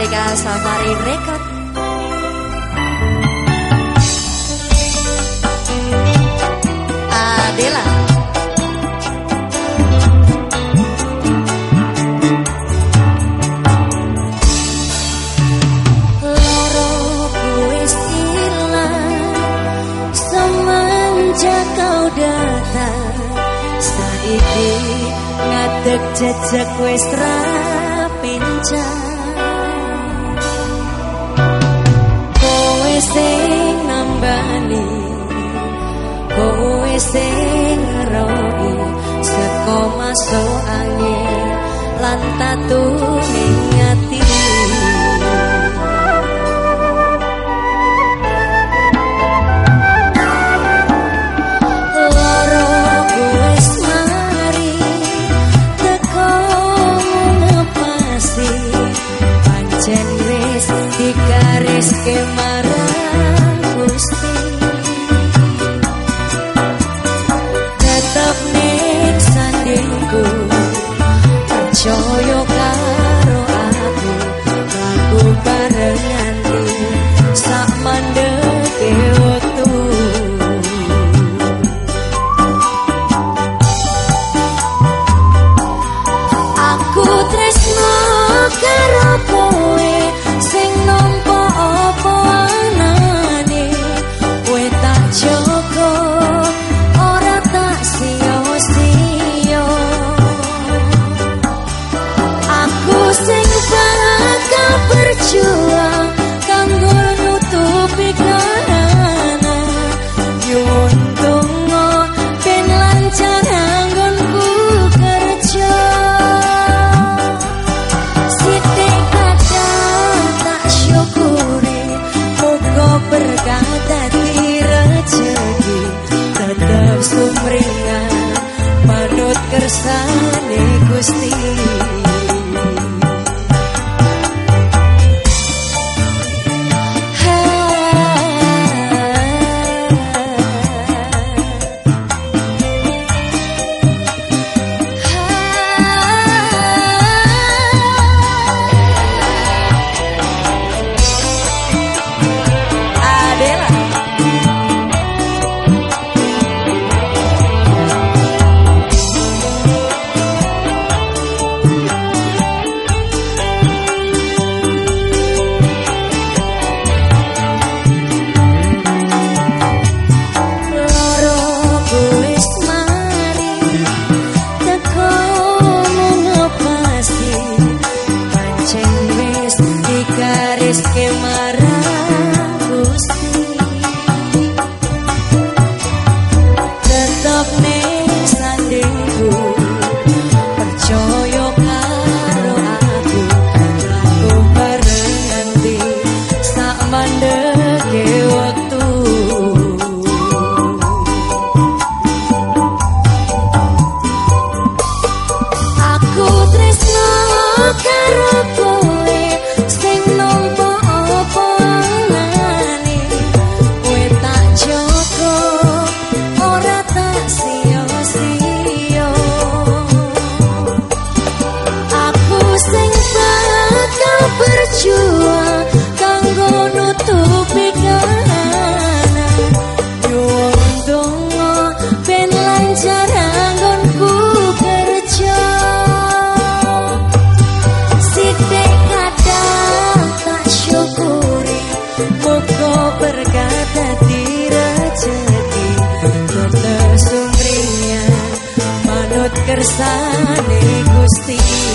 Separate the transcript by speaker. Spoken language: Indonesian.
Speaker 1: Merdeka Safari Record. Adela. Semenjak kau datang jejak wis ra sing roi seko maso angin lan tatu Gusti. esquema Kersane gusti.